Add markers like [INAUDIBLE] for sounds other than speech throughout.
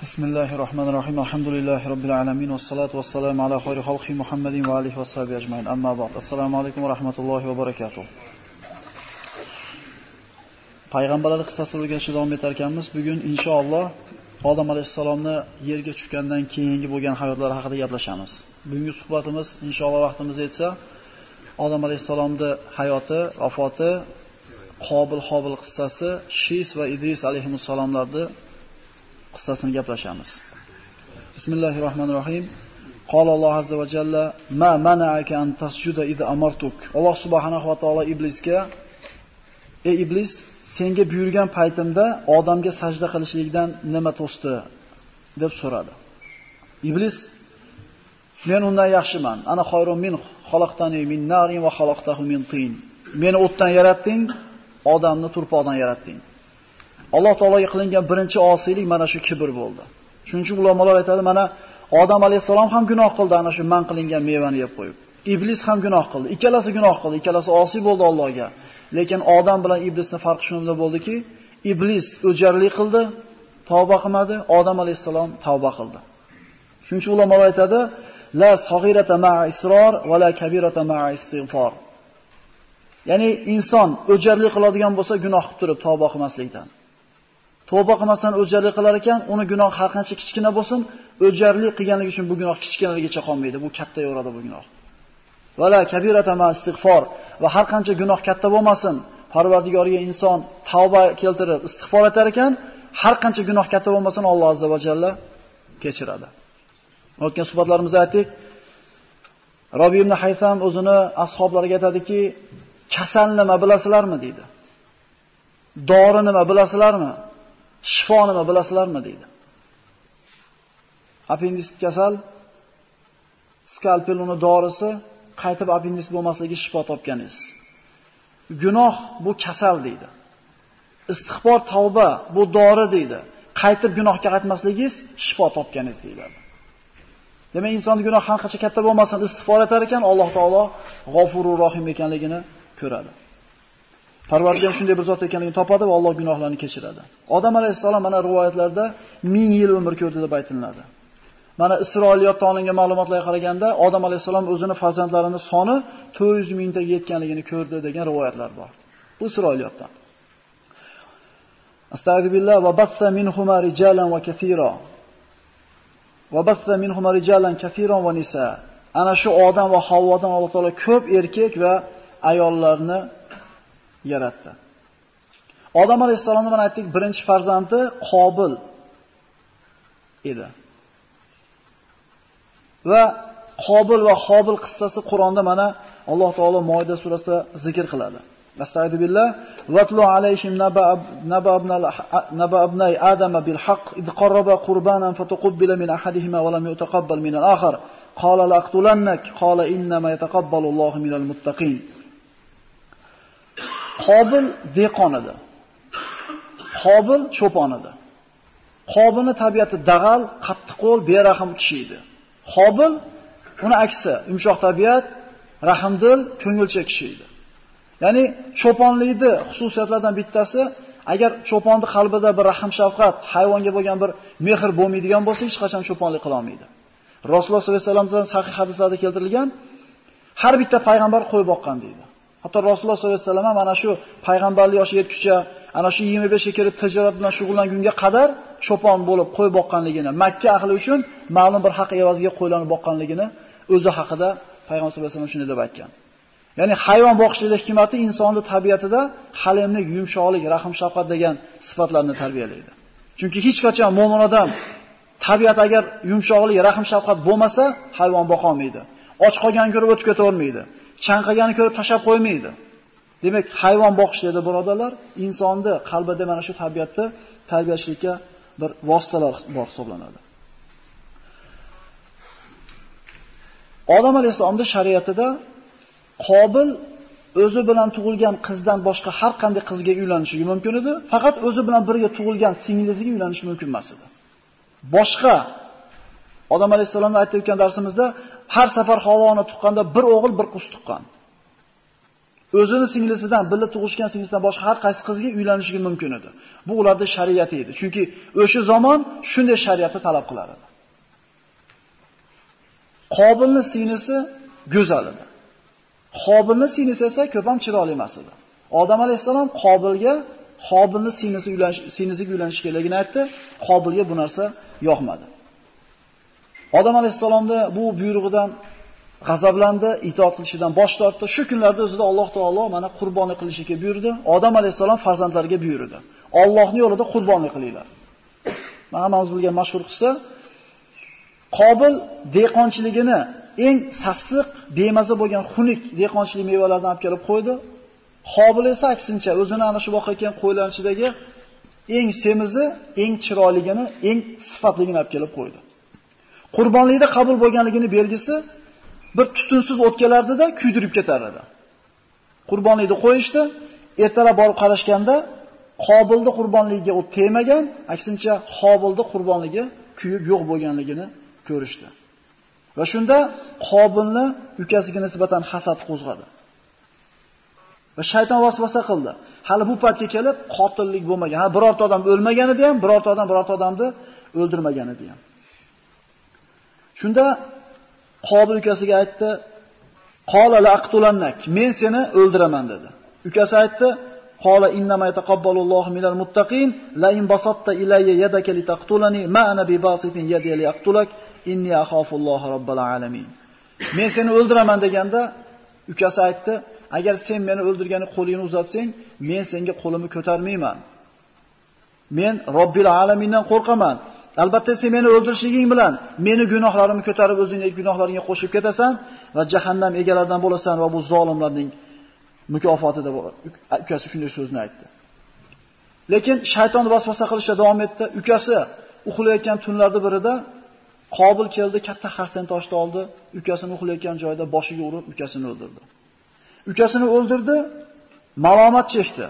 بسم الله الرحمن الرحيم الحمد لله رب العالمين والصلاة والسلام على خير خلق محمد وآله وصحبه أجمعين أما بعد السلام عليكم ورحمة الله وبركاته payg'ambarlar qissasini o'rganishda davom etar ekanmiz. Bugun inshaalloh Odam alayhisalomni yerga tushgandan keyingi bo'lgan hayotlari haqida gaplashamiz. Bugungi suhbatimiz inshaalloh vaqtimiz yetsa Odam alayhisalomning hayoti, vafoti, Qobil Hobil qissasi, Shis va Idris alayhimussalomlarning qissasini gaplashamiz. Bismillahirrohmanirrohim. Qala Alloh azza va jalla: "Ma mana'aka an tasjuda idza amartuk." Alloh subhanahu va taolo iblisga: "Ey iblis, senga buyurgan paytimda odamga sajda qilishlikdan nima to'sdi?" deb so'radi. Iblis: "Men undan yaxshiman. Ana xayrun min xalaqtani min narin va xalaqtahu min tin." Meni o'tdan yaratding, odamni turpoqdan yaratding. Alloh taologa qilingan birinchi osiylik mana shu kibr bo'ldi. Shuning uchun ulamolar aytadi, mana Odam alayhisalom ham gunoh qildi ana shu man qilingan mevani yeb qo'yib. Iblis ham gunoh qildi. Ikkalasi gunoh qildi, ikkalasi osiy bo'ldi Allohga. Lekin Odam bilan iblisning farqi shunda bo'ldiki, iblis o'jarlik qildi, tavba qilmadi, Odam alayhisalom tavba qildi. Shuning uchun ulamolar aytadi, la saghirata ma'a isror va la kabirata ma'a istig'for. Ya'ni inson o'jarlik qiladigan bo'lsa gunoh qilib turib tavba qilmaslikdan. Tavba qilmasdan o'jarlik qilar ekan, uni gunoh har qancha kichkina bo'lsin, o'jarlik qilganligi uchun bu gunoh kichkinaligicha qolmaydi, bu katta yo'radi bu gunoh. Vala kabirata istig'for va har qancha gunoh katta bo'lmasin, Parvardigorga inson tavba keltirib istig'for etar ekan, har qancha gunoh katta bo'lmasin, Alloh azza va jalla kechiradi. O'tgan suhbatlarimizda aytdik, Robi ibn Haytham o'zini ashablariga aytadiki, kasal nima bilasizlarmi deydi. Dori nima bilasizlarmi? Shifo nima bilasizlarmi deydi. Appendisit kasal skalpel uni dorisi qaytib appendis bo'lmasligi shifo topganingiz. Gunoh bu kasal deydi. Istig'for tavba bu dori deydi. Qaytib gunohga qaytmasligingiz shifo topganingiz deyiladi. Demak, insonning gunoh qancha katta bo'lmasin, istig'for etar ekan, Alloh taolo G'ofurur Rohim ekanligini ko'radi. Parvardigor shunday bir zot ekanligini topadi va Alloh gunohlarni kechiradi. Odam alayhissalom mana rivoyatlarda 1000 yil umr ko'rdi deb aytiladi. Mana Isroiliyotdan olingan ma'lumotlarga qaraganda Odam alayhissalom o'zini farzandlarini soni 400 mingtaga yetganligini ko'rdi degan rivoyatlar bor. Bu Isroiliyotdan. Astagfirullah va batta minhuma rijalan va kathira. Va batta minhuma rijalan kathiran va nisa. Ana shu odam va Havvodan Alloh taolo ko'p erkak va ayollarni yaratdi. Odam alayhissalomni mana aytdik, birinchi farzandi Qobil edi. Va Qobil va Xobil qissasi Qur'onda mana Alloh taolo Moida surasida zikr qiladi. Astagfirullah billah vatlu alayhim naba abnay adama bil haqq id qarraba qurbanan fatuqbila min ahadihima wa lam yutaqabbal min al-akhar qala laqtulannak qala innama yataqabbalu Allohu minal muttaqin Qobil dehqon edi. Qobil cho'pon edi. Qobilning tabiati dag'al, qattiqqo'l, berahm kishi edi. Qobil uni aksi, yumshoq tabiat, rahmdil, ko'ngilcha kishi edi. Ya'ni cho'ponlikni xususiyatlardan bittasi, agar cho'ponning qalbida bir rahm shafqat, hayvonga bo'lgan bir mehr bo'lmaydigan bo'lsa, hech qachon cho'ponlik qila olmaydi. Rasululloh sollallohu alayhi vasallamdan sahih hadislarda keltirilgan, har bitta payg'ambar qo'y boqqan deydi. Hatto Rasululloh sollallohu alayhi vasallam mana shu payg'ambarlik yoshiga yetguncha, ana shu 25 ga kirib tijorat bilan shug'ullangunga qadar cho'pon bo'lib qo'y boqqanligini, Makka ahli uchun ma'lum bir haq evaziga qo'ylarni boqqanligini o'zi haqida payg'ambar sollallohu alayhi vasallam shunday deb aytgan. Ya'ni hayvon boqishlik hikmati insonning tabiatida halimlik, yumshoqlik, rahm shafqat degan sifatlarni tarbiyalaydi. Chunki hech qachon mo'min odam tabiat agar yumshoqlik, rahm shafqat bo'lmasa, hayvon boqa olmaydi. Och qolgan ko'rib o'tib ketavermaydi. Chanqaganini ko'rib tashab qo'ymaydi. Demak, hayvon boqish dedi birodarlar, insonni qalbida mana shu tabiatni tarbiyalashlikka bir vositalar bor hisoblanadi. Odam alayhisolamning shariatida Qobil o'zi bilan tug'ilgan qizdan boshqa har qanday qizga uylanishi mumkin edi, faqat o'zi bilan birga tug'ilgan singlisiga uylanishi mumkin emas edi. Boshqa Odam alayhisolamni aytib o'tgan darsimizda har safar Havoni tuqqanda bir o'g'il, bir qiz tuqqan. o'zini singlisidan, birga tug'ishgan singlisidan boshqa har qaysi qizga uylanishiga mumkin edi. Bu ularda shariati edi. Chunki o'sha zamon shunday shariatni talab qilar edi. Qobilning singlisi go'zal edi. Qobilning singlisi esa ko'p ham chiroyli emas edi. Odam alayhisalom Qobilga Qobilning singlisi uylanish, singlisiga uylanish kerakligini aytdi. Qobilga bu narsa yoqmadi. Odam alayhisalomni bu buyrug'idan g'azablandi, itoat qilishidan bosh tortdi. Shu kunlarda o'zida Alloh taolo mana qurbonlik qilishga buyurdi. Odam alayhisalom farzandlariga buyurdi. Allohning yo'lida qurbonlik qilinglar. Mana hammamiz bilgan mashhur qissa Qobil dehqonchiligini eng sassiq, bemaza bo'lgan xunuk dehqonchilik mevalaridan olib kelib qo'ydi. Qobil esa aksincha o'zini ana shu voqea qo'ylanchidagi ichidagi eng semizi, eng chiroyligini, eng sifatligini olib kelib qo'ydi. Qurbonlikda qabul bo'lganligini belgisi bir tutunsiz o'tkalardida kuydirib ketar edi. Qurbonlikni qo'yishdi, ertalab borib qarashganda Qobilni qurbonligiga u tegmagan, aksincha Qobilni qurbonligi kuyib yo'q bo'lganligini ko'rishdi. Va shunda Qobilni ukasiga nisbatan hasad qo'zg'adi. Va shayton vasvasa qildi. Hali bu paytga kelib qotillik bo'lmagan. Ha birorta odam o'lmagan edi ham, birorta odam birorta odamni o'ldirmagan edi ham. Shunda Qobil ukasiga aytdi, "Qola laqtulannak. Men seni o'ldiraman dedi. Ukasi aytdi, "Qola innama yataqabbalullohu minal muttaqin, la in basatta ilayya yadaka litaqtulani ma ana bi basitin yadi liaqtulak, inni akhafulloha robbal alamin." Men seni o'ldiraman deganda ukasi aytdi, "Agar sen meni o'ldirgani qo'lingni uzatsang, men senga qo'limni ko'tarmayman. Men Robbil alamindan qo'rqaman. Albatta sen meni o'ldirishliging bilan meni gunohlarimni ko'tarib o'zingning gunohlaringga qo'shib ketasan va jahannam egalaridan bo'lasan va bu zolimlarning mukofotida ukasi shunday so'zni aytdi. Lekin shayton vasvasa qilishda davom etdi. Ukasi uxlayotgan tunlarda birida Qobil keldi, katta xarsan toshni oldi, ukasini uxlayotgan joyida boshiga urib ukasini o'ldirdi. Ukasini o'ldirdi, malomat chekdi.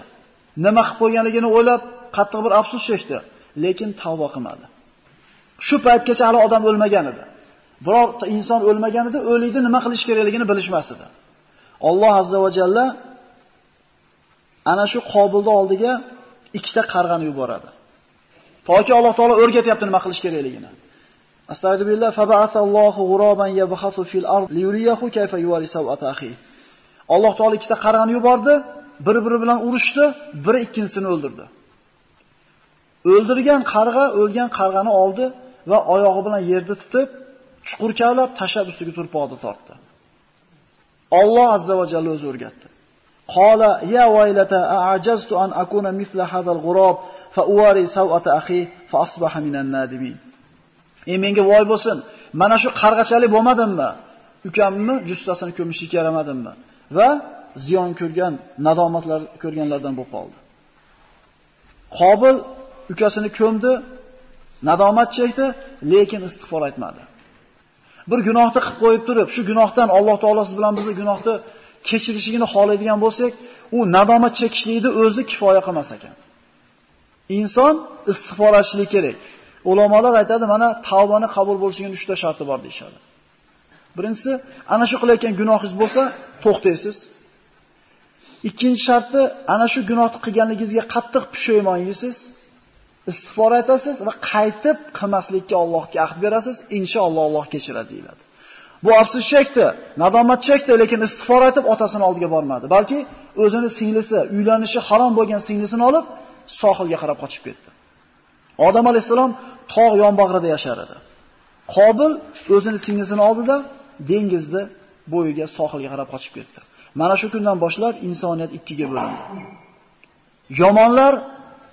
Nima qilib qo'yganligini o'ylab, qattiq bir afsus chekdi, lekin tavba qilmadi. Shu paytgacha hali odam o'lmagan edi. Birorta inson o'lmagan edi, o'likni nima qilish kerakligini bilishmas edi. Alloh azza va jalla ana shu Qobilni oldiga ikkita qarg'ani yuboradi. Toki Alloh taolo o'rgatyapti nima qilish kerakligini. Astagfirullah faba'athallohu g'uraban yabhathu fil ard liyuriyahu kayfa yuwari sawata akhi. Alloh taolo ikkita qarg'ani yubordi, bir-biri bilan urushdi, biri ikkinchisini o'ldirdi. O'ldirgan qarg'a o'lgan qarg'ani oldi va oyog'i bilan yerda tutib, chuqur kavlab tashab ustiga turpoqni tortdi. Alloh azza va jalla o'zi o'rgatdi. Qala ya vaylata a'jaztu an akuna mithla hadal g'urob fa uwari sawata akhi fa asbaha minan nadimin. Ey menga voy bo'lsin, mana shu qarg'achalik bo'lmadimmi? Ukamni jussasini ko'mishga yaramadimmi? Va ziyon ko'rgan, nadomatlar ko'rganlardan bo'lib qoldi. Qobil ukasini ko'mdi, nadomat chekdi, lekin istig'for aytmadi. Bir gunohni qilib qo'yib turib, shu gunohdan Alloh taolosi bilan bizni gunohni kechirishligini xohlaydigan bo'lsak, u nadomat chekishlikni o'zi kifoya qilmas ekan. Inson istig'for aytishlik kerak. Ulamolar aytadi, mana tavbani qabul bo'lishining 3 ta sharti bor deyshadi. Birinchisi, ana shu qilayotgan gunohingiz bo'lsa, to'xtaysiz. Ikkinchi sharti, ana shu gunohni qilganligingizga qattiq pushaymon yeysiz. Istig'for aytasiz va qaytib qilmaslikka Allohga ahd berasiz, inshaalloh Alloh kechiradi deyiladi. Bu afsus chekdi, nadomat chekdi, lekin istig'for aytib otasini oldiga bormadi. Balki o'zini singlisi, uylanishi harom bo'lgan singlisini olib sohilga qarab qochib ketdi. Odam alayhisalom tog' yonbag'rida yashar edi. Qobil o'zini singlisini oldida dengizni bo'yiga sohilga qarab qochib ketdi. Mana shu kundan boshlab insoniyat ikkiga bo'lindi. Yomonlar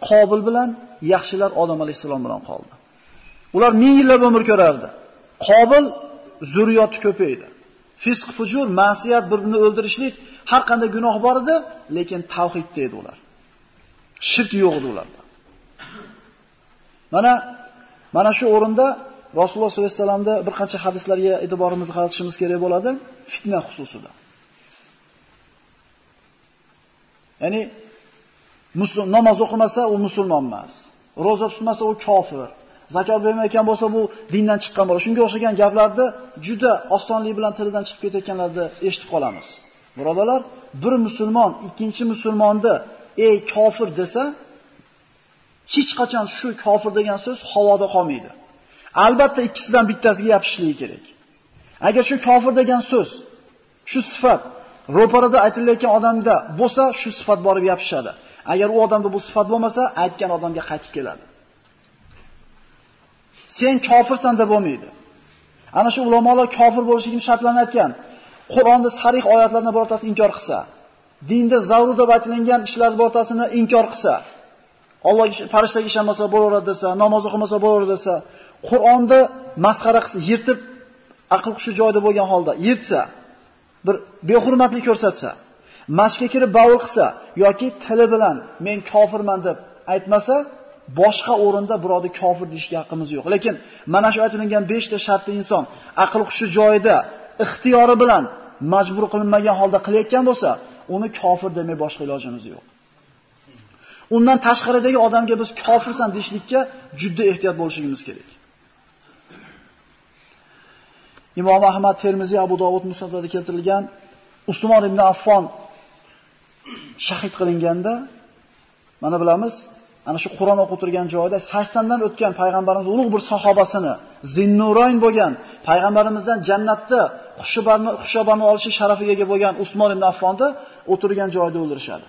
Qobil bilan yaxshilar Odam alayhisalom bilan qoldi. Ular ming yillab umr ko'rardi. Qobil zurriyoti ko'paydi. Fisq, fujur, ma'siyat, bir-birini o'ldirishlik, har qanday gunoh bor edi, lekin tavhidda edi ular. Shirk yo'q edi ularda. Mana mana shu o'rinda Rasululloh sollallohu alayhi vasallamda bir qancha hadislarga e'tiborimizni qaratishimiz kerak bo'ladi, fitna xususida. Ya'ni musulmon namoz o'qimasa u musulmon emas. Roza tutmasa u kofir. Zakot bermayotgan bo'lsa bu dindan chiqqan bo'ladi. Shunga o'xshagan gaplarni juda osonlik bilan tilidan chiqib ketayotganlarni eshitib qolamiz. Birodalar, bir musulmon ikkinchi musulmonni ey kofir desa, hech qachon shu kofir degan so'z havoda qolmaydi. Albatta ikkisidan bittasiga yopishishligi kerak. Agar shu kofir degan so'z, shu sifat ro'parada aytilayotgan odamda bo'lsa, shu sifat borib yopishadi. Agar u odamda bu sifat bo'lmasa, aytgan odamga qaytib keladi. Sen kofirsan deb bo'lmaydi. Ana shu ulamolar kofir bo'lishligini shartlanayotgan. Qur'onda sarih oyatlarni birortasi inkor qilsa, dinda zarur deb aytilgan ishlar birortasini inkor qilsa, Allohga farishtaga ishonmasa bo'laveradi desa, namoz o'qimasa bo'laveradi desa, Qur'onni masxara qilsa, yirtib aql qushi joyida bo'lgan holda yirtsa, bir behurmatlik ko'rsatsa, mashga kirib bavul qilsa yoki tili bilan men kofirman deb aytmasa, boshqa o'rinda birovni kofir deyishga haqqimiz yo'q. Lekin mana shu aytilgan 5 ta shartli inson aql hushi joyida ixtiyori bilan majbur qilinmagan holda qilayotgan bo'lsa, uni kofir demay boshqa ilojimiz yo'q. Undan tashqaridagi odamga biz kofirsan deyishlikka juda ehtiyot bo'lishimiz kerak. Imom Ahmad Termiziy Abu Dovud Musnadida keltirilgan Usmon ibn Affon shahid qilinganda mana bilamiz, ana shu Qur'on o'qib turgan joyda 80 dan o'tgan payg'ambarimiz ulug' bir sahobasini Zinnurayn bo'lgan payg'ambarimizdan jannatda xushobarni xushobarni olishi sharafiga ega bo'lgan Usmon ibn Affonni o'tirgan joyda o'ldirishadi.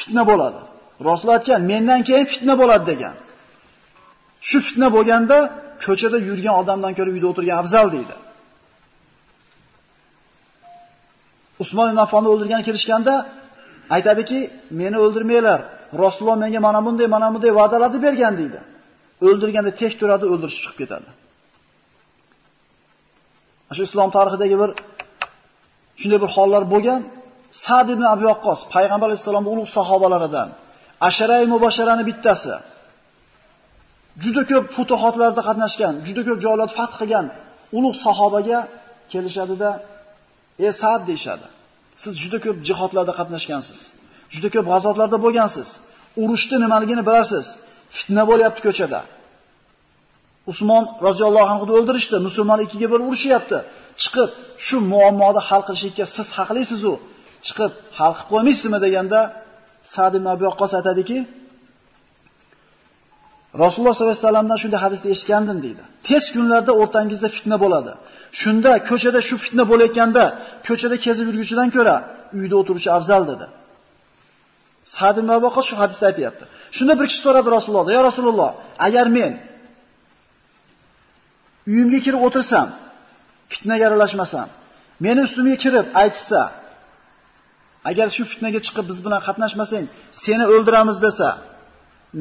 Fitna bo'ladi. Rasul aytgan, mendan keyin fitna bo'ladi degan. Shu fitna bo'lganda ko'chada yurgan odamdan ko'ra uyda o'tirgan afzal deydi. Usmon ibn Affonni o'ldirgan kelishganda aytadiki, meni o'ldirmanglar. Rasululloh menga mana bunday, mana bunday va'dalarni bergan deydi. O'ldirganda tek turadi, o'ldirish chiqib ketadi. Shu islom tarixidagi bir shunday bir hollar bo'lgan. Sa'd ibn Abi Waqqos payg'ambar alayhisolamning ulug' sahobalaridan, asharai mubasharani bittasi. juda ko'p futuhotlarda qatnashgan, juda ko'p joylarni fath qilgan ulug' sahobaga kelishadida, "Ey Sa'd" deyshadi. Siz juda ko'p jihodlarda qatnashgansiz. Juda ko'p g'azotlarda bo'lgansiz. Urushni nimaligini bilasiz. Fitna bo'lyapti ko'chada. Usmon roziyallohu anhu o'ldirishdi, musulmon ikkiga bir urushyapti. Chiqib shu muammoni hal qilishga siz haqlisiz u. Chiqib hal qilib qo'ymaysizmi deganda Sa'd ibn Abi Waqqas aytadiki, Rasululloh sollallohu alayhi vasallamdan shunday hadisni eshitgandim deydi. Tez kunlarda o'rtangizda fitna bo'ladi. Shunda ko'chada shu fitna bo'layotganda ko'chada kezib yurguchidan ko'ra uyda o'turuvchi afzal dedi. Sa'd ibn Abu shu hadisni aytayapti. Shunda bir kishi so'radi Rasulullohdan, "Ya Rasululloh, agar men uyimga kirib o'tirsam, fitnaga aralashmasam, meni ustimga kirib aytsa, agar shu fitnaga chiqib biz bilan qatnashmasang, seni o'ldiramiz desa,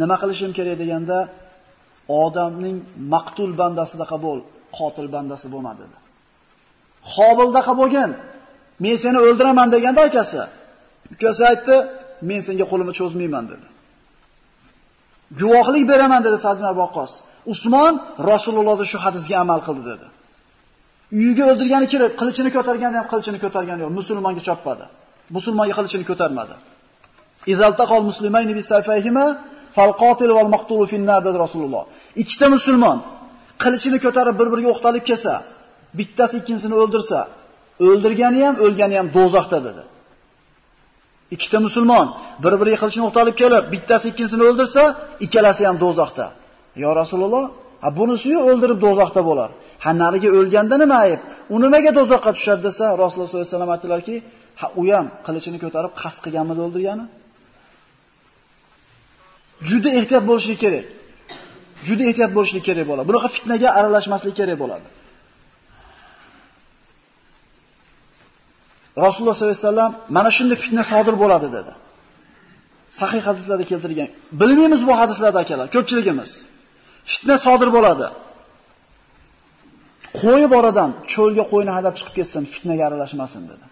nima qilishim kerak deganda odamning maqtul bandasidaqa bo'l, qotil bandasi bo'lma dedi. Hobildaqa bo'lgan, men seni o'ldiraman deganda akasi. Ukasi aytdi, men senga qo'limni cho'zmayman dedi. Guvohlik beraman dedi Sadna Boqos. Usmon Rasulullohda shu hadisga amal qildi dedi. Uyiga o'ldirgani kirib, qilichini ko'targanda ham qilichini ko'targani yo'q, musulmonga chopmadi. Musulmonga qilichini ko'tarmadi. Izaltaqal muslimayni bisayfayhima Falqotil val maqtulu finnar dedi Rasululloh. Ikkita musulmon qilichini ko'tarib bir-biriga o'qtalib kelsa, bittasi ikkinchisini o'ldirsa, o'ldirgani ham, o'lgani ham do'zaxda dedi. Ikkita musulmon bir-biriga qilichini o'qtalib kelib, bittasi ikkinchisini o'ldirsa, ikkalasi ham do'zaxda. Yo Rasululloh, ha bunisi-yu o'ldirib do'zaxda bo'lar. Ha nariga o'lganda nima ayib? U nimaga do'zaxga tushadi desa, Rasululloh sollallohu alayhi vasallam aytdilarki, ha u ham qilichini ko'tarib qasd qilganmi o'ldirgani? Juda ehtiyot bo'lishlik kerak. Juda ehtiyot bo'lishlik kerak bo'ladi. Bunaqa fitnaga aralashmaslik kerak bo'ladi. Rasululloh sollallohu alayhi vasallam mana shunday fitna sodir bo'ladi dedi. Sahih hadislarda keltirilgan. Bilmaymiz bu hadislarda akalar, ko'pchiligimiz. Fitna sodir bo'ladi. Qo'y boradan cho'lga qo'yni haydab chiqib ketsin, fitnaga aralashmasin dedi.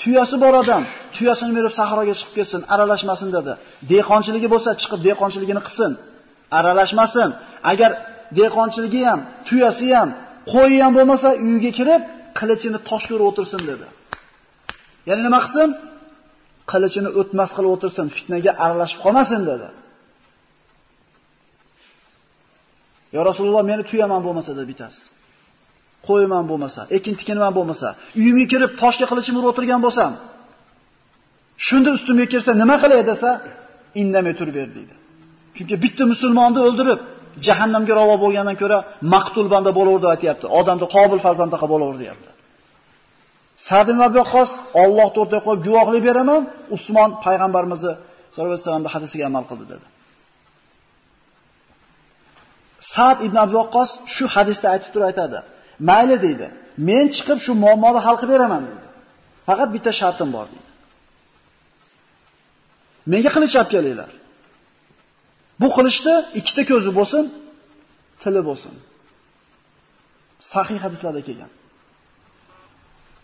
Tuyasi bor odam, tuyasini berib sahroga chiqib ketsin, aralashmasin dedi. Dehqonchiligi bo'lsa, chiqib dehqonchiligini qilsin, aralashmasin. Agar dehqonchiligi ham, tuyasi ham, qo'yi ham bo'lmasa, uyiga kirib, qilichini toshga o'tirsin dedi. Ya'ni nima qilsin? Qilichini o'tmas qilib o'tirsin, fitnaga aralashib qolmasin dedi. Ya Rasululloh meni tuyaman bo'lmasa dedi bitasi. Qo'yiman bo'lmasa, ekin tikinman bo'lmasa, uyimga kirib toshga qilichim urib o'tirgan bo'lsam, shunda ustimga kirsa nima qilay desa, indamay turib ber deydi. Chunki bitta musulmonni o'ldirib, jahannamga ravo bo'lgandan ko'ra maqtul banda bo'laverdi aytayapti. Odamni qobil farzandaqa bo'laverdi deyapti. Sa'd ibn Abi Waqqas Alloh to'rtay qo'yib guvohlik beraman, Usmon payg'ambarimizni sollallohu alayhi vasallamning hadisiga amal qildi dedi. Sa'd ibn Abi Waqqas shu hadisda aytib turib aytadi. Mayli deydi. Men chiqib shu muammoni hal qilib beraman deydi. Faqat bitta shartim bor deydi. Menga qilich olib kelinglar. Bu qilichda ikkita ko'zi bo'lsin, tili bo'lsin. Sahih hadislarda kelgan.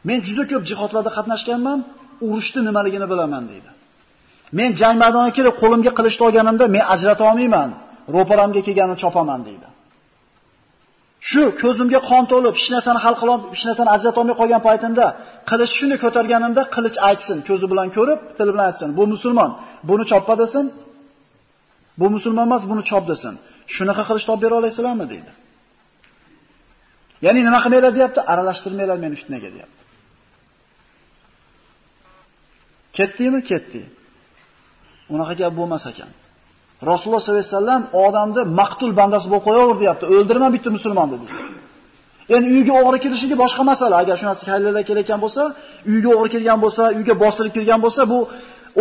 Men juda ko'p jihodlarda qatnashganman, urushni nimaligini bilaman deydi. Men jang maydoniga kelib qo'limga qilichni olganimda men ajrata olmayman. Ro'paramga kelganini chopaman deydi. Shu ko'zimga qon to'lib, hech narsani hal qilib, hech narsani ajrata olmay qolgan paytimda qilich shuni ko'targanimda qilich aytsin, ko'zi bilan ko'rib, tili bilan aytsin. Bu musulmon, buni choppa desin. Bu musulmon emas, buni chop desin. Shunaqa qilish topib bera olasizlarmi deydi. Ya'ni nima qilmaylar deyapti? Aralashtirmaylar meni fitnaga deyapti. Ketdingmi? Ketdi. Unaqa gap bo'lmas ekan. Rasululloh sollallohu alayhi vasallam odamni maqtul bandasi bo'lib qo'yaver deyapti. O'ldirma bitta musulmonni deydi. Endi uyga o'g'ri kirishiga boshqa masala. Agar shunasi haylarlar kelayotgan bo'lsa, uyga o'g'ri kirgan bo'lsa, uyga bostirib kirgan bo'lsa, bu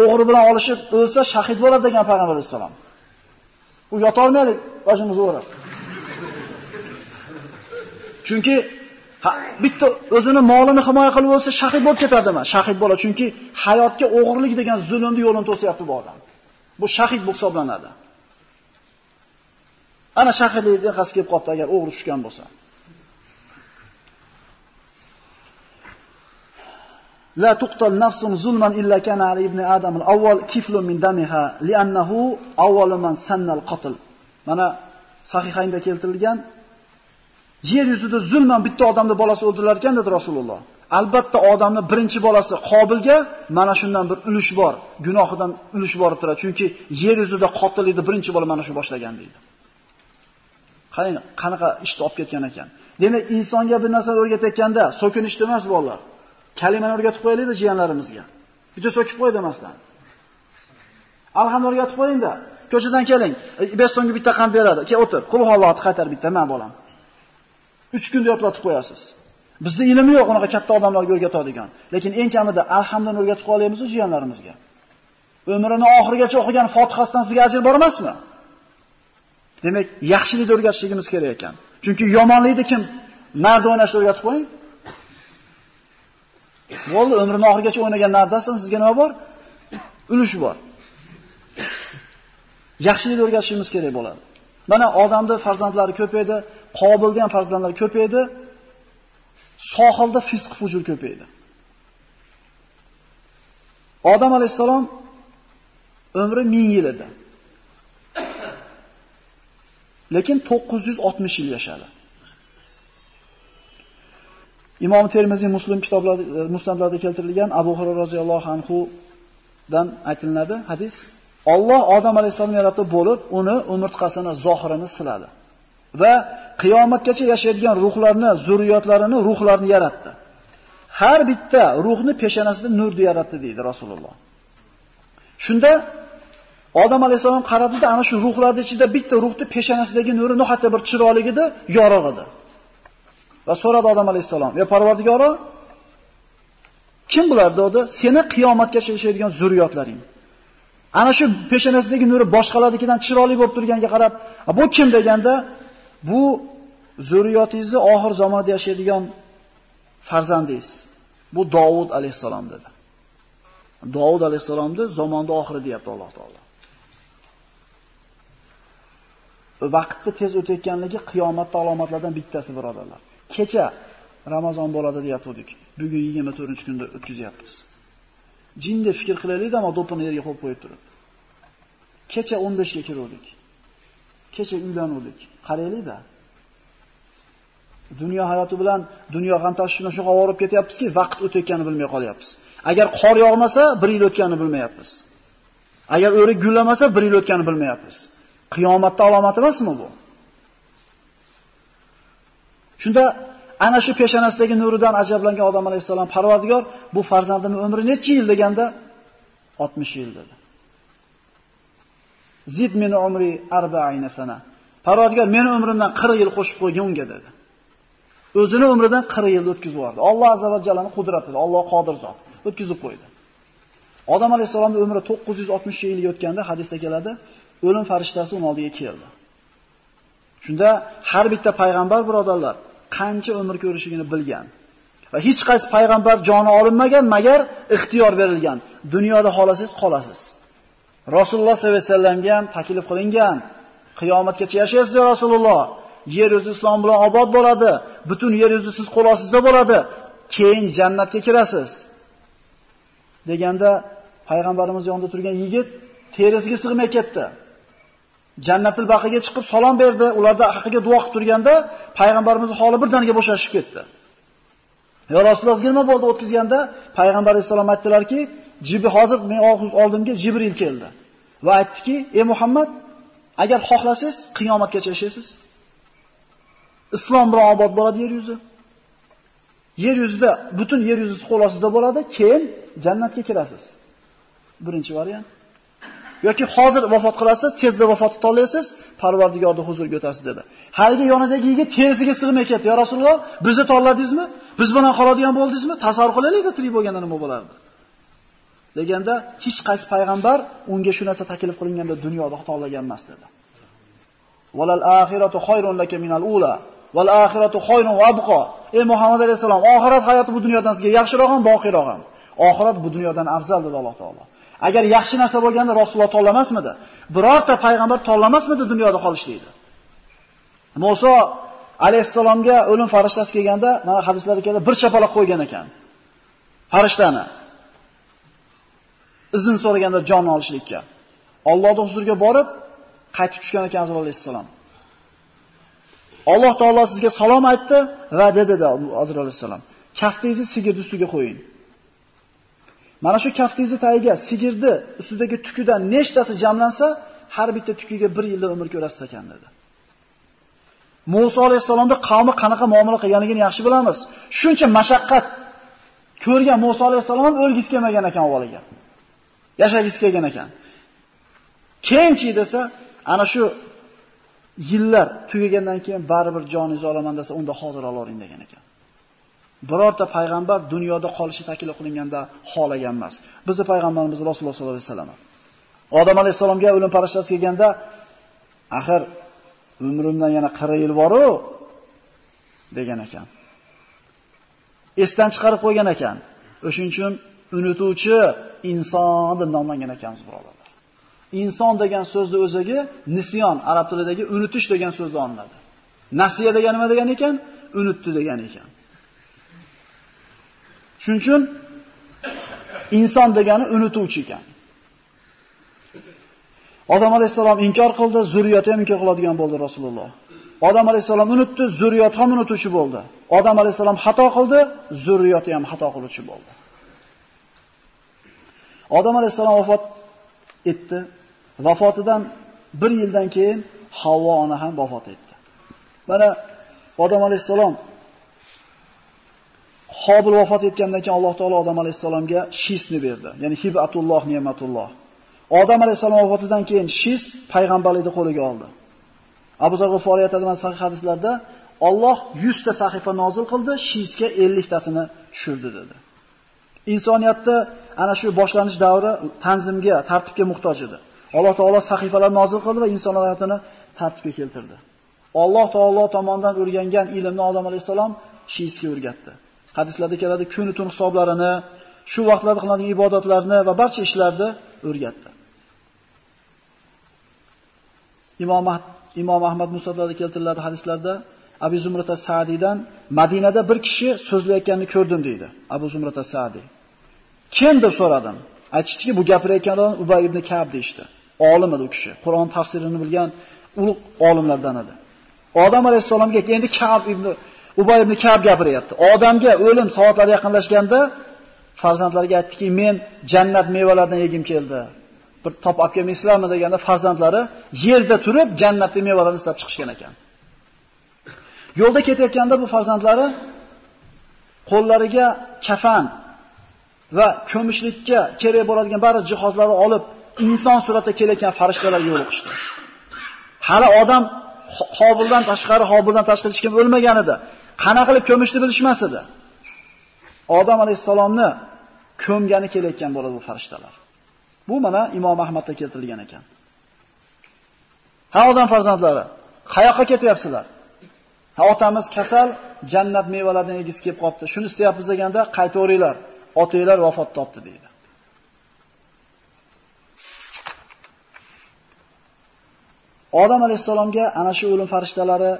o'g'ri bilan olishib o'lsa shahid bo'ladi degan payg'ambar vasallam. U yota olmaydi, boshimizni o'rab. Chunki bitta o'zini molini himoya qilib olsa shahid bo'lib ketadimi? Shahid bo'ladi, chunki hayotga o'g'irlik degan zulmni yo'lini to'sayapti bu odam. Bu shahid bo'lib hisoblanadi. Ana shahidlik qas kelib qopti agar o'g'ri tushgan bo'lsa. La tuqtal nafsun zulman illa kana ali ibn Adam al-awwal kiflun min damiha li'annahu awwalu man sanna al-qatl. Mana sahihaynda keltirilgan yer yuzida zulman bitta odamni bolasi o'ldirilar ekan dedi Rasululloh. Albatta odamni birinchi bolasi Qobilga mana shundan bir ulush bor, gunohidan ulush borib turadi. Chunki yer yuzida qotillikni birinchi bola mana shu boshlagan deydi. Qarang, qanaqa ishni olib ketgan ekan. Demak, insonga bir narsa o'rgatayotganda so'kinishdi emas bolalar. Kalimani o'rgatib qo'yaylik jiyanlarimizga. Bitta so'kib qo'y demasdan. Alhamdulillah o'rgatib qo'yingda. Ko'chadan keling. 5 so'mga bitta qand beradi. Ke o'tir. qul Qulhuvallohni qaytar bitta, men bolam. 3 kunda yodlatib qo'yasiz. Bizda ilmi yo'q unaqa katta odamlarga o'rgatadigan. Lekin eng kamida alhamdan o'rgatib qolaymiz jiyanlarimizga. Umrini oxirigacha o'qigan Fotihasidan sizga ajr bor emasmi? Demak, yaxshilikni o'rgatishligimiz kerak ekan. Chunki yomonlikni kim narda o'ynashni o'rgatib qo'ying. Bo'ldi, umrini oxirigacha o'ynagan nardasin sizga nima bor? Ulush bor. Yaxshilikni o'rgatishimiz kerak bo'ladi. Mana odamda farzandlari ko'paydi, qobilda ham farzandlari ko'paydi, sohilda fisq fujur ko'paydi. Odam alayhisalom umri 1000 yil edi. Lekin 960 yil yashadi. Imom Termiziy Muslim kitoblarida e, musnadlarda keltirilgan Abu Hurayra roziyallohu anhu dan aytilinadi hadis. Alloh Odam alayhisalom yaratib bo'lib, uni umurtqasini, zohirini siladi. Va qiyomatgacha yashaydigan ruhlarni, zurriyotlarini, ruhlarni yaratdi. Har bitta ruhni peshonasida nurni yaratdi deydi Rasululloh. Shunda Odam alayhisalom qaradida ana shu ruhlarning ichida bitta ruhni peshonasidagi nuri nohatta bir chiroylik edi, yorug' edi. Va so'radi Odam alayhisalom: "Ey Parvardigoro, kim bular?" dedi. "Seni qiyomatgacha yashaydigan zurriyotlaring." Ana shu peshonasidagi nuri boshqalarnikidan chiroyli bo'lib turganga qarab, "Bu kim?" deganda, Bu zurriyotingizni oxir zamonda yashaydigan farzandingiz. Bu Davud alayhisalom dedi. Davud alayhisalomni zamonda oxiri deyapti Alloh taolo. Vaqtni tez o'tayotganligi qiyomatning alomatlaridan bittasi birodarlar. Kecha Ramazon bo'ladi deyatdik. Bugun 24-kunda o'tkazyapmiz. Jinda fikr qilaylik-da, ammo do'pini yerga qo'yib qo'yib turib. Kecha 15 ga kiruvdik. Kecha uylanuvdik. Qaraylik-da. Dunyo hayoti bilan dunyo g'am tashvishini shu qovorib ketyapmizki, vaqt o'tayotganini bilmay qolyapmiz. Agar qor yog'masa, 1 yil o'tganini bilmayapmiz. Agar o'rik gullamasa, 1 yil o'tganini bilmayapmiz. Qiyomatda alomati emasmi bu? Shunda ana shu peshonasidagi nuridan ajablangan odam alayhisalom Parvardigor bu farzandimning umri necha yil deganda 60 yil dedi. Zid meni umri 40 sana. Parvardigor meni umrimdan 40 yil qo'shib qo'ygan unga dedi. O'zini umridan 40 yil o'tkazib yubordi. Alloh azza va jallaning qudratidir. Alloh qodir zot. O'tkazib qo'ydi. Odam alayhisolamning umri 960 yil o'tganda hadisda keladi, o'lim farishtasi uning oldiga keldi. Shunda har bitta payg'ambar birodarlar qancha umr ko'rishligini bilgan. Va hech qaysi payg'ambar joni olinmagan, magar ixtiyor berilgan. Dunyoda xolasangiz qolasiz. Rasululloh sollallohu alayhi vasallamga ham taklif qilingan. Qiyomatgacha yashaysiz ya Rasululloh. Yer yuzi islom bilan obod bo'ladi. Butun yer yuzi siz qo'l ostida bo'ladi. Keyin jannatga kirasiz. deganda payg'ambarimiz yonida turgan yigit terisiga sig'may ketdi. Jannatul baqiga chiqib salom berdi, ularda haqiga duo qilib turganda payg'ambarimiz holi birdaniga bo'shashib ketdi. Ya Rasululloh nima bo'ldi o'tkazganda payg'ambar alayhisalom aytdilarki, Jibril hozir men oldimga Jibril keldi va aytdiki, "Ey Muhammad, agar xohlasangiz qiyomatgacha yashaysiz. Islom bilan obod bo'ladi yer yuzi. Yer yuzida butun yer yuzi qo'l ostida bo'ladi, keyin jannatga kirasiz." Birinchi variant. yoki hozir vafot qilasiz, tezda vafot olasiz, Parvardigorni huzuriga o'tasiz dedi. Haligi yonidagi yigit terisiga sig'may ketdi. "Ya Rasululloh, bizni tanladingizmi? Biz bilan qoladigan bo'ldingizmi? Tasavvur qilaylik, tirik bo'lganda nima bo'lardi?" Deganda hech qaysi payg'ambar unga shu narsa taklif qilinganda dunyoda tanlagan emas dedi. Valal axiratu khayrun laka minal ula. Val axiratu khayrun va abqa. Ey Muhammad alayhisalom, oxirat hayoti bu dunyodan sizga yaxshiroq ham, boqiroq ham. Oxirat bu dunyodan afzal dedi Alloh taolo. Agar yaxshi narsa bo'lganda Rasululloh tanlamasmidi? Birorta payg'ambar tanlamasmidi dunyoda qolishlikni? Musa alayhissalomga o'lim farishtasi kelganda, mana hadislarda keladi, bir shapaloq qo'ygan ekan. Farishtani. Izn so'raganda jon olishlikka. Allohning huzuriga borib, qaytib tushgan ekan Azroil alayhissalom. Alloh taolo sizga salom aytdi va dedi dedi Azroil alayhissalom. Kaftingizni sigir ustiga qo'ying. Mana shu kaftingizni tagiga sigirni ustidagi tukidan nechtasi jamlansa, har bitta tukiga 1 yilda umr ko'rasiz ekan dedi. Musa alayhisalomda qavmi qanaqa muomala qilganligini yaxshi bilamiz. Shuncha mashaqqat ko'rgan Musa alayhisalom ham o'lgisi kelmagan ekan avvaliga. Yashagisi kelgan ekan. Keyinchi desa, ana shu yillar tugagandan keyin baribir joningizni olaman desa, unda hozir olavering degan ekan. birorta payg'ambar dunyoda qolishi taklif qilinganda xolagan emas. Bizni payg'ambarimiz Rasululloh sollallohu alayhi vasallam. Odam alayhisalomga o'lim parashtasi kelganda, axir umrimdan yana 40 yil bor-ku degan ekan. Esdan chiqarib qo'ygan ekan. O'shuning uchun unutuvchi inson deb nomlangan ekanmiz, birodarlar. Inson degan so'zni o'ziga nisyon arab tilidagi unutish degan so'zdan olinadi. Nasiya degan nima degan ekan? Unutdi degan ekan. Shuning uchun inson degani unutuvchi ekan. Odam alayhisalom inkor qildi, zurriyati ham inkor qiladigan bo'ldi Rasululloh. Odam alayhisalom unutdi, zurriyati ham unutuvchi bo'ldi. Odam alayhisalom xato qildi, zurriyati ham xato qiluvchi bo'ldi. Odam alayhissalom vafot etdi. Vafotidan 1 yildan keyin Havvo ona ham vafot etdi. Mana Odam alayhissalom Hobil vafot etgandan keyin Alloh taolo Odam alayhissalomga shisni berdi. Ya'ni hibatulloh ne'matulloh. Odam alayhissalom vafotidan keyin shis payg'ambarlikni qo'liga oldi. Abu Zar G'iforiy aytadi sahih hadislarda Alloh 100 ta sahifa nozil qildi, shisga 50 tasini tushirdi dedi. Insoniyatda ana shu boshlanish davri tanzimga, tartibga muhtoj edi. Alloh taolo sahifalar nozil qildi va inson hayotini tartibga keltirdi. Alloh taolo tomonidan o'rgangan ilmni odam alayhisalom shisga o'rgatdi. Hadislarda keladi, kun tun hisoblarini, shu vaqtlarda qilinadigan ibodatlarni va barcha ishlarni o'rgatdi. Imom Imom Ahmad Musnadlarda keltiriladi hadislarda Abu Zumrat as-Sa'didan Madinada bir kishi so'zlayotganini ko'rdim deydi. Abu Zumrat as-Sa'di. Kim deb so'radim. Aytishdiki, bu gapirayotgan odam Ubay ibn Ka'b deyshti. Olim edi u kishi. Qur'on tafsirini bilgan ulug' olimlardan edi. Odam alayhisolamga endi Ka'b ibn Ubay ibn Ka'b gapiryapti. Odamga o'lim soatlari yaqinlashganda farzandlariga aytdiki, men jannat mevalaridan yegim keldi. Bir top olib kelmaysizlarmi deganda farzandlari yerda turib jannatning mevalarini istab chiqishgan ekan. Yo'lda ketayotganda bu farzandlari qo'llariga kafan va ko'mishlikka kerak bo'ladigan barcha jihozlarni olib inson suratida kelayotgan farishtalar yo'liqishdi. Hali odam Hobildan tashqari, Hobildan tashqari hech kim o'lmagan edi. Qanaqa qilib ko'mishni bilishmas edi. Odam alayhisalomni ko'mgani kelayotgan bo'ladi bu farishtalar. Bu mana Imom Ahmadda keltirilgan ekan. Ha odam farzandlari, qayoqqa ketyapsizlar? Ha otamiz kasal, jannat mevalaridan egisi kelib qopti. Shuni istayapmiz deganda qaytaveringlar. Otanglar vafot topdi deydi. Odam alayhisalomga ana shu o'lim farishtalari,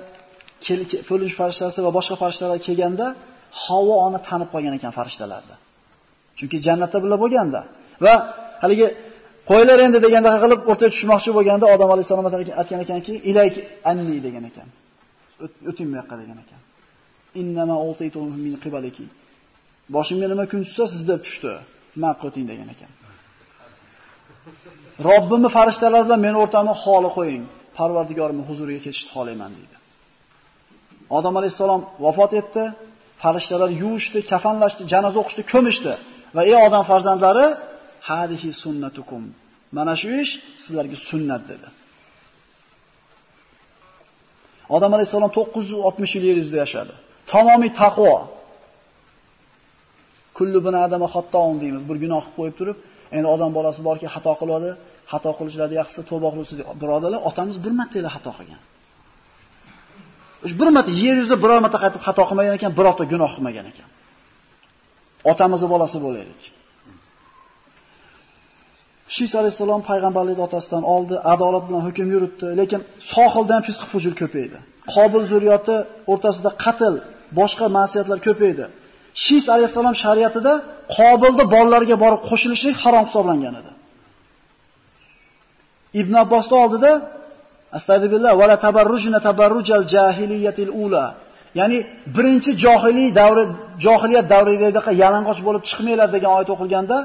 o'lim farishtasi va boshqa farishtalar kelganda Havvo ona tanib qolgan ekan farishtalarni. Chunki jannatda birga bo'lganda va haligi qo'ylar endi deganda qilib o'rtaga tushmoqchi bo'lganda Odam alayhisalom aytgan ekanki, ilayk anni degan ekan. O'ting bu yoqqa degan ekan. Innama utaytuhum min qibaliki. Boshimga nima kun tushsa sizda tushdi. Maq o'ting degan ekan. Robbimni farishtalar bilan meni o'rtamni xoli qo'ying. Parvardigorimning huzuriga ketishni xohlayman dedi. Odam alayhisalom vafot etdi. Farishtalar yuvishdi, kafanlashdi, janoza o'qishdi, ko'mishdi va ey odam farzandlari, hadihi sunnatukum. Mana shu ish sizlarga sunnat dedi. Odam alayhisalom 960 yil yer yuzida yashadi. Tamomiy taqvo. Kullu bin adama xattoun deymiz. Bir gunoh qilib qo'yib turib, endi odam bolasi borki, xato qiladi, xato qilishlarni yaxshisi tavba qiluvchi birodarlar, otamiz bir marta xato qilgan. bir marta yer yuzida biror marta qaytib xato qilmagan ekan, birorta gunoh qilmagan ekan. Otamizning bolasi bo'laylik. Shis alayhisalom payg'ambarlik otasidan oldi, adolat bilan hukm yuritdi, lekin sohildan fisq fujur ko'paydi. Qobil zurriyoti o'rtasida qatl, boshqa ma'siyatlar ko'paydi. Shis alayhisalom shariatida Qobilni bolalarga borib qo'shilishlik harom hisoblangan edi. Ibn Abbosning oldida Astagfirullah va la tabarrujna tabarrujal jahiliyatil ula. Ya'ni birinchi johiliy davri johiliyat davridagi yalang'och bo'lib chiqmanglar degan oyat o'qilganda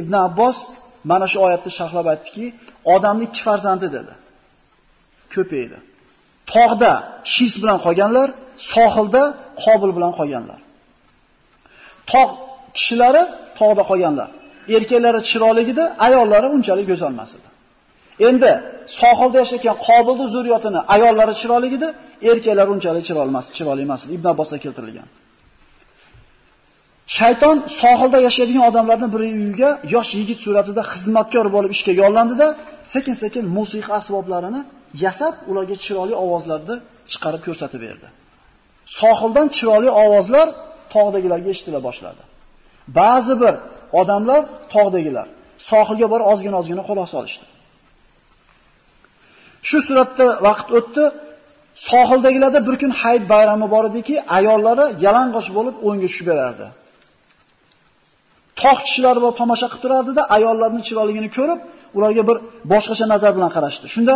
Ibn Abbos mana shu oyatni sharhlab aytdiki, odamning ikki farzandi dedi. Ko'paydi. Tog'da Shis bilan qolganlar, sohilda Qobil bilan qolganlar. Tog' kishilari tog'da qolganlar. Erkaklari chiroyligida, ayollari unchalik go'zal emas edi. Endi sohilda yashagan Qobilning zurriyotini ayollari chiroyligida, erkaklari unchalik chiroyli emas, chiroyli emas. Ibn Abbosda keltirilgan. Shayton sohilda yashaydigan odamlarning biri uyiga yosh yigit suratida xizmatkor bo'lib ishga yollandida, sekin-sekin musiqa asboblarini yasab, ularga chiroyli ovozlarni chiqarib ko'rsatib berdi. Sohildan chiroyli ovozlar tog'dagilarga eshitila boshladi. Ba'zi bir odamlar tog'dagilar sohilga borib ozgina-ozgina quloq solishdi. Shu suratda vaqt o'tdi. Sohildagilarda bir kun Hayit bayrami bor ediki, ayollari yalang'och bo'lib o'yinga tushib berardi. Tog' kishilari bo'lib tomosha qilib turardi-da, ayollarning chiroyligini ko'rib, ularga bir boshqacha nazar bilan qarashdi. Shunda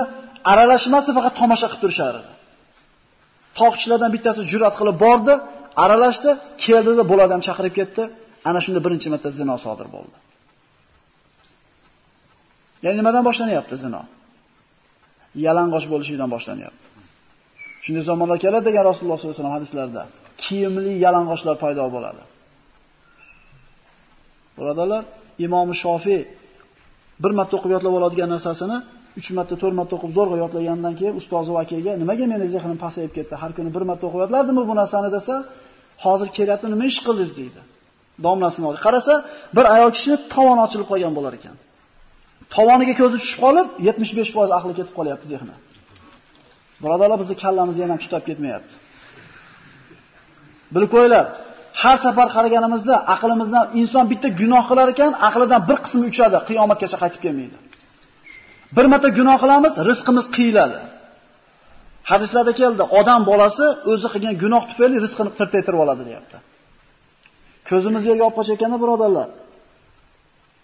aralashmasdi, faqat tomosha qilib turishardi. Tog'chilardan Tog' kishilardan bittasi jur'at qilib bordi, aralashdi, keldida odam chaqirib ketdi. Ana shunda birinchi marta zino sodir bo'ldi. Ya'ni nimadan boshlanyapti zino? yalang'och bo'lishidan boshlanyapti. Shunday zamonlar keladi degan Rasululloh sollallohu alayhi vasallam hadislarida kiyimli yalang'ochlar paydo bo'ladi. Birodalar, Imom Shofiy bir marta o'qib yodlab oladigan narsasini 3 marta, 4 marta o'qib zo'rg'a yodlagandan keyin ustozi vakilga nimaga meni zehnim pasayib ketdi? Har kuni bir marta o'qib yodlardim bu narsani desa, hozir kelyapti, nima ish qildingiz deydi. Domlasini oldi. Qarasa, bir ayol kishi tovon ochilib qolgan bo'lar ekan. tovoniga ko'zi tushib qolib, 75% aqli ketib qolyapti zehni. Birodalar, bizni kallamizni yana tutab ketmayapti. Bilib qo'yinglar, har safar qaraganimizda aqlimizdan inson bitta gunoh qilar ekan, aqlidan bir qismi uchadi, qiyomatgacha qaytib kelmaydi. Bir marta gunoh qilamiz, rizqimiz qiyiladi. Hadislarda keldi, odam bolasi o'zi qilgan gunoh tufayli rizqini qirtaytirib oladi, deyapti. Ko'zimiz yerga olib qochayotganda birodarlar,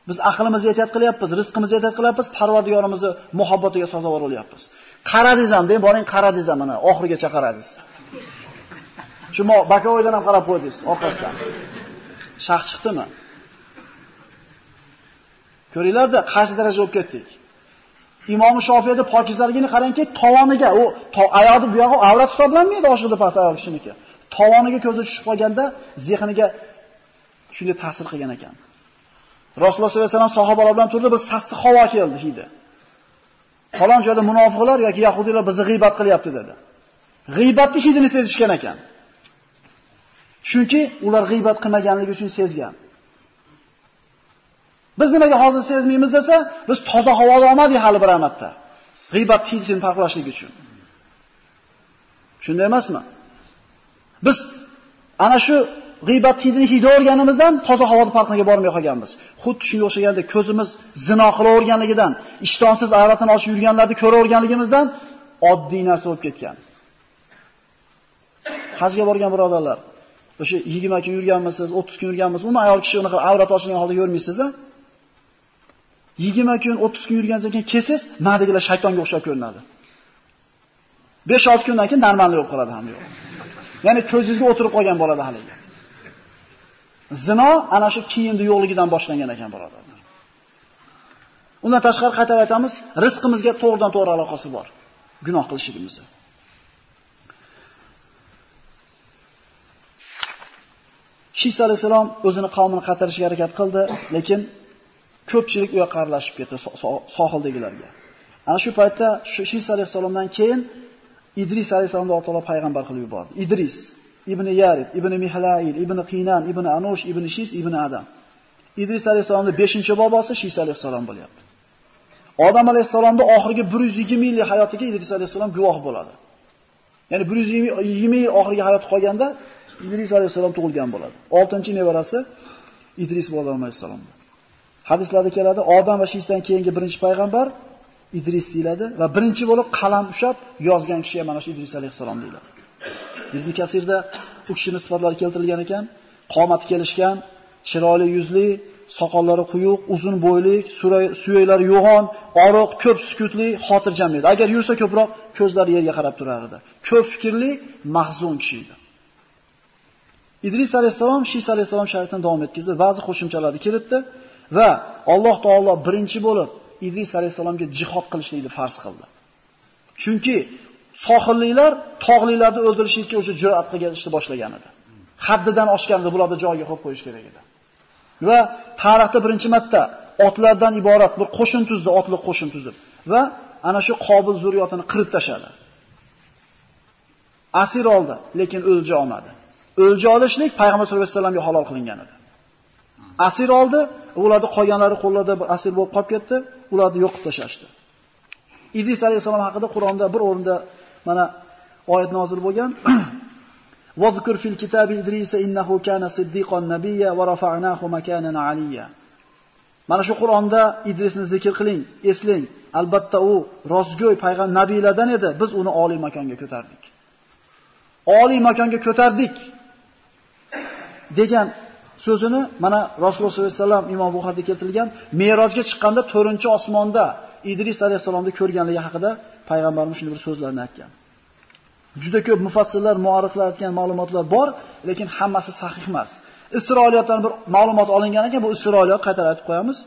Biz aqlimizni ehtiyot qilyapmiz, rizqimizni ehtiyot qilyapmiz, Parvardigorimizni muhabbatiga sazovor bo'lyapmiz. Qaradingiz ham, deng, boring qaradingiz ham mana oxirigacha qaradingiz. Shu Bakavoydan ham qarab qo'ydingiz orqasidan. Shax chiqdimi? Ko'ringlarda qaysi daraja olib ketdik. Imom Shofiyada pokizaligini qarangki, tovoniga, u oyoqni bu yog'i avrat hisoblanmaydi, oshig'ida past ayol kishiniki. Tovoniga ko'zi tushib qolganda zehniga shunday ta'sir qilgan ekan. Rasululloh sollallohu alayhi vasallam sahobalar bilan turdi, biz sassiq havo keldi hidi. Falon joyda munofiqlar yoki yahudiylar bizni g'iybat qilyapti dedi. G'iybatni hidini sezishgan ekan. Chunki ular g'iybat qilmaganligi uchun sezgan. Biz nimaga hozir sezmaymiz desa, biz toza havoda olmadik hali bir amatda. G'ibat hidini farqlashlik uchun. Shunday emasmi? Biz ana shu g'ibat hidini hidi o'rganimizdan toza havoda farqiga bormay qolganmiz. Xuddi shunga o'xshaganda ko'zimiz zino qilaverganligidan, ishtonsiz avratini ochib yurganlarni ko'raverganligimizdan oddiy narsa bo'lib ketgan. Hajga borgan birodarlar, o'sha 20 kun yurganmisiz, 30 kun yurganmisiz, uni ayol kishi unaqa avrat ochilgan holda ko'rmaysiz-a? 20 kun, 30 kun yurgandan keyin kelsangiz, nadagilar shaytonga o'xshab ko'rinadi. 5-6 kundan keyin normalniy bo'lib qoladi ham yo'q. Ya'ni ko'zingizga o'tirib qolgan bo'ladi haligi. Zino ana shu kiyimni yo'qligidan boshlangan ekan birodarlar. Undan tashqari qaytarib aytamiz, rizqimizga to'g'ridan to'g'ri aloqasi bor. Gunoh qilishligimizni. Shis alayhisalom o'zini qavmini qaytarishga harakat qildi, lekin ko'pchilik u yoqqa aralashib ketdi sohildagilarga. Ana shu paytda Shis alayhissalomdan keyin Idris alayhisalomni Alloh taolo payg'ambar qilib yubordi. Idris ibn Yarid, ibn Mihlail, ibn Qinan, ibn Anush, ibn Shis, ibn Adam. Idris alayhisalomning 5-bobosi Shis alayhissalom bo'lyapti. Odam alayhisalomning oxirgi 120 yillik hayotiga Idris alayhissalom guvoh bo'ladi. Ya'ni 120 yil oxirgi hayoti qolganda Idris alayhissalom tug'ilgan bo'ladi. 6-nevarasi Idris bo'lgan alayhisalom. Hadislarda keladi, Odam va Shisdan keyingi birinchi payg'ambar Idris deyiladi va birinchi bo'lib qalam ushab yozgan kishi mana shu Idris alayhissalom deyiladi. Ibn Kasirda u kishining sifatlari keltirilgan ekan, qomati kelishgan, chiroyli yuzli, soqollari quyuq, uzun bo'yli, suyaklari yo'g'on, oriq, ko'p sukutli, xotirjam edi. Agar yursa ko'proq ko'zlari yerga qarab turar edi. Ko'p fikrli, mahzun kishi edi. Idris alayhissalom Shis alayhissalom shariatini davom etkazdi, ba'zi qo'shimchalarni kiritdi va Alloh taolo birinchi bo'lib Idris alayhisalomga jihod qilishlikni farz qildi. Chunki sohilliklar tog'liklarni o'ldirishga o'sha jur'at qilishni boshlagan edi. Haddidan oshganda bularni joyiga qo'yib qo'yish kerak edi. Va tarixda birinchi marta otlardan iborat bir qo'shin tuzdi, otliq qo'shin tuzib va ana shu Qobil zurriyotini qirib tashladi. Asir oldi, lekin o'lja olmadi. O'lja olishlik payg'ambar sollallohu alayhi vasallamga halol qilingan edi. Asir oldi, ularni qolganlari qo'llarda asir bo'lib qolib ketdi, ularni yo'q qilib tashlashdi. Idris alayhisalom haqida Qur'onda bir o'rinda mana oyat nozil bo'lgan. [CLEARS THROAT] Vazkur fil kitabi Idris innahu kana siddiqon nabiyya va rafa'nahu makanan aliyya. Mana shu Qur'onda Idrisni zikr qiling, eslang. Albatta u rostgo'y payg'ambar nabiylardan edi. Biz uni oliy makonga ko'tardik. Oliy makonga ko'tardik degan so'zini mana Rasululloh sollallohu alayhi vasallam Imom Buxoriyda keltirilgan Me'rojga chiqqanda 4-osmonda Idris alayhisalomni ko'rganligi haqida payg'ambarimiz shunday bir so'zlarni aytgan. Juda ko'p mufassillar, muarriflar aytgan ma'lumotlar bor, lekin hammasi sahih emas. Isroiliyotdan bir ma'lumot olingan ekan, bu Isroiliyot qaytarib aytib qo'yamiz.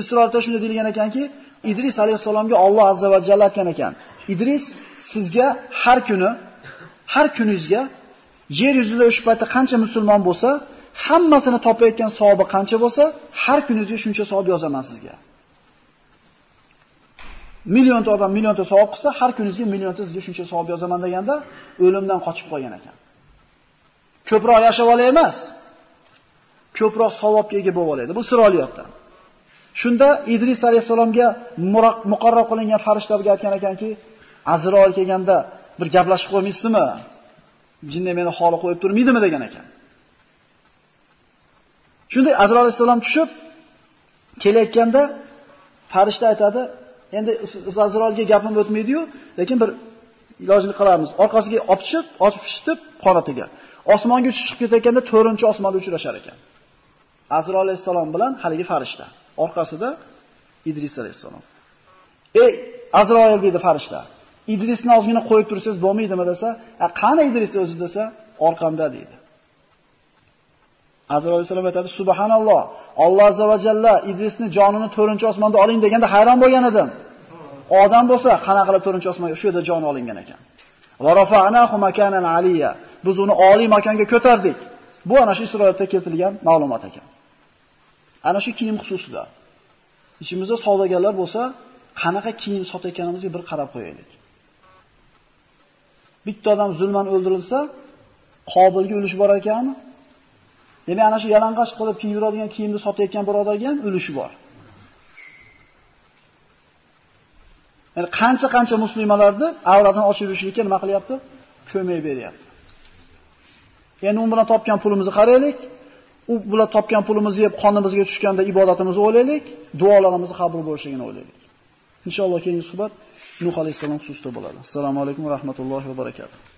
Isroilda shunday deyilgan ekanki, Idris alayhisalomga Alloh azza va jalla aytgan ekan: "Idris sizga har kuni, har kuningizga yer yuzida o'sha paytda qancha musulmon bo'lsa, hammasini topayotgan savobi qancha bo'lsa, har kuningizga shuncha savob yozaman sizga." millionta odam millionta savob qilsa, har kuningizga millionta sizga shuncha savob yozaman deganda o'limdan qochib qolgan ekan. Ko'proq yashab olay emas. Ko'proq savobga ega bo'lib oladi. Bu siroliyotdan. Shunda Idris alayhisalomga muqarrar qilingan farishtalarga aytgan ekanki, Azroil kelganda bir gaplashib qo'ymaysizmi? Jinni meni holi qo'yib turmaydimi degan ekan. Shunda Azroil alayhisalom tushib kelayotganda farishta aytadi, Endi Azroilga gapim o'tmaydi-yu, lekin bir ilojini qilamiz. Orqasiga opishib, opishib qonatiga. Osmonga uchib chiqib ketayotganda 4-osmonda uchrashar ekan. Azroil alayhisalom bilan haligi farishta. Orqasida Idris alayhisalom. Ey Azroil dedi farishta. Idrisni ozgina qo'yib tursangiz bo'lmaydimi desa, "A qani Idris o'zi desa, orqamda" dedi. Azroil alayhisalom aytadi, "Subhanalloh, Alloh azza va jalla Idrisni jonini 4-osmonda oling deganda hayron bo'lgan edim. Odam bo'lsa, qana qilib 4-osmonga shu yerda jon olingan ekan. Va rafa'nahu makanan aliyya. Biz uni oliy makonga ko'tardik. Bu ana shu suratda keltirilgan ma'lumot ekan. Ana shu kiyim xususida. Ishimizda savdogarlar bo'lsa, qanaqa kiyim sotayotganimizga bir qarab qo'yaylik. Bitta odam zulman o'ldirilsa, Qobilga ulush bor ekanmi? Demak, ana shu yalang'och qilib kiyib yuradigan kiyimni sotayotgan birodarga ham ulushi bor. Ya'ni qancha-qancha musulmonlarni avratini ochib yurishlikka nima qilyapti? Ko'mak beryapti. Endi u bilan topgan pulimizni qaraylik. U bilan topgan pulimizni yeb qonimizga tushganda ibodatimizni o'ylaylik, duolarimizni qabul bo'lishligini o'ylaylik. Inshaalloh keyingi suhbat Nuh alayhisalom xususida bo'ladi. Assalomu alaykum va rahmatullohi va barakatuh.